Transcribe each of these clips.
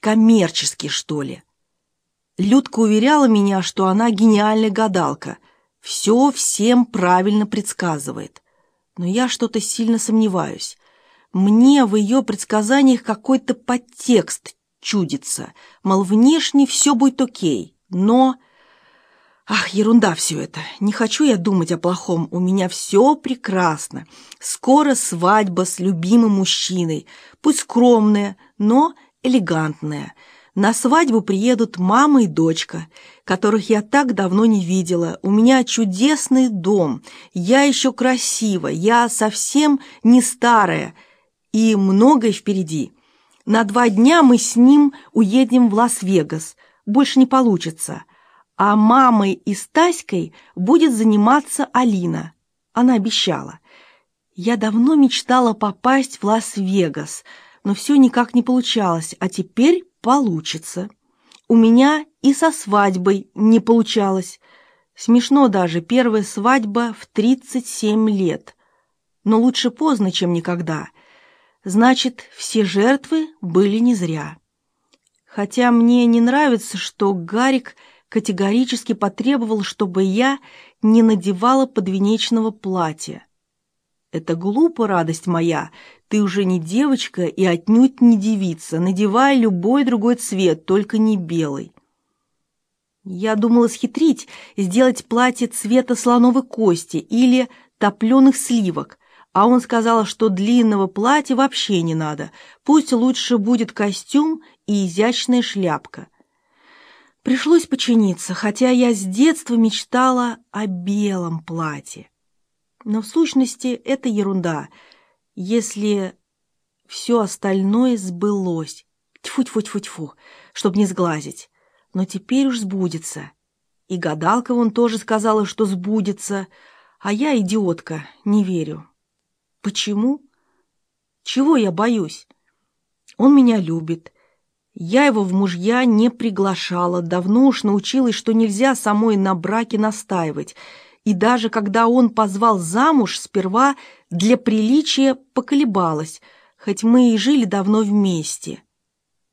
коммерчески, что ли. Людка уверяла меня, что она гениальная гадалка, все всем правильно предсказывает. Но я что-то сильно сомневаюсь. Мне в ее предсказаниях какой-то подтекст чудится, мол, внешне все будет окей, но... Ах, ерунда все это. Не хочу я думать о плохом. У меня все прекрасно. Скоро свадьба с любимым мужчиной. Пусть скромная, но элегантная. На свадьбу приедут мама и дочка, которых я так давно не видела. У меня чудесный дом. Я еще красива. Я совсем не старая. И многое впереди. На два дня мы с ним уедем в Лас-Вегас. Больше не получится а мамой и Стаськой будет заниматься Алина. Она обещала. Я давно мечтала попасть в Лас-Вегас, но все никак не получалось, а теперь получится. У меня и со свадьбой не получалось. Смешно даже, первая свадьба в 37 лет. Но лучше поздно, чем никогда. Значит, все жертвы были не зря. Хотя мне не нравится, что Гарик – категорически потребовал, чтобы я не надевала подвенечного платья. «Это глупо, радость моя, ты уже не девочка и отнюдь не девица, надевай любой другой цвет, только не белый». Я думала схитрить, сделать платье цвета слоновой кости или топленых сливок, а он сказал, что длинного платья вообще не надо, пусть лучше будет костюм и изящная шляпка. Пришлось починиться, хотя я с детства мечтала о белом платье. Но в сущности это ерунда, если все остальное сбылось. Тьфу-тьфу-тьфу-тьфу, чтоб не сглазить. Но теперь уж сбудется. И гадалка вон тоже сказала, что сбудется, а я, идиотка, не верю. Почему? Чего я боюсь? Он меня любит, я его в мужья не приглашала, давно уж научилась, что нельзя самой на браке настаивать. И даже когда он позвал замуж, сперва для приличия поколебалась, хоть мы и жили давно вместе.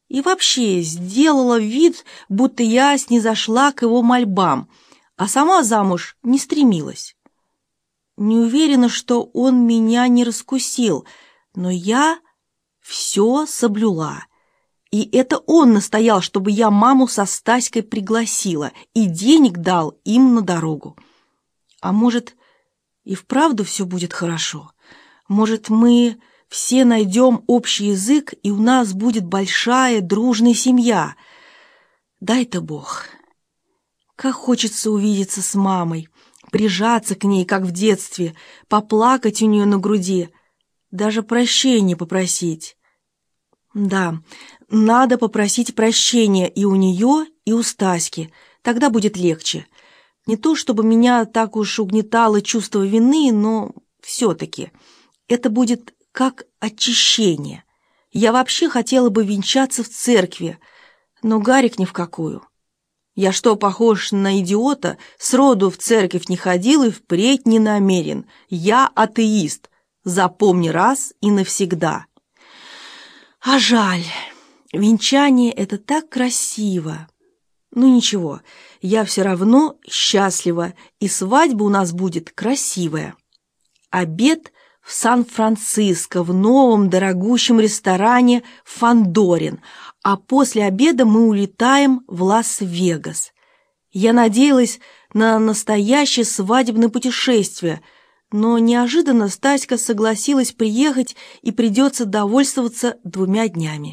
И вообще сделала вид, будто я снизошла к его мольбам, а сама замуж не стремилась. Не уверена, что он меня не раскусил, но я все соблюла — и это он настоял, чтобы я маму со Стаськой пригласила и денег дал им на дорогу. А может, и вправду все будет хорошо? Может, мы все найдем общий язык, и у нас будет большая дружная семья? Дай-то Бог. Как хочется увидеться с мамой, прижаться к ней, как в детстве, поплакать у нее на груди, даже прощения попросить. Да, надо попросить прощения и у нее, и у Стаськи. Тогда будет легче. Не то, чтобы меня так уж угнетало чувство вины, но все-таки это будет как очищение. Я вообще хотела бы венчаться в церкви, но Гарик ни в какую. Я что, похож на идиота? Сроду в церковь не ходил и впредь не намерен. Я атеист. Запомни раз и навсегда. А жаль... Венчание — это так красиво. Ну ничего, я все равно счастлива, и свадьба у нас будет красивая. Обед в Сан-Франциско, в новом дорогущем ресторане «Фандорин», а после обеда мы улетаем в Лас-Вегас. Я надеялась на настоящее свадебное путешествие, но неожиданно Стаська согласилась приехать и придется довольствоваться двумя днями.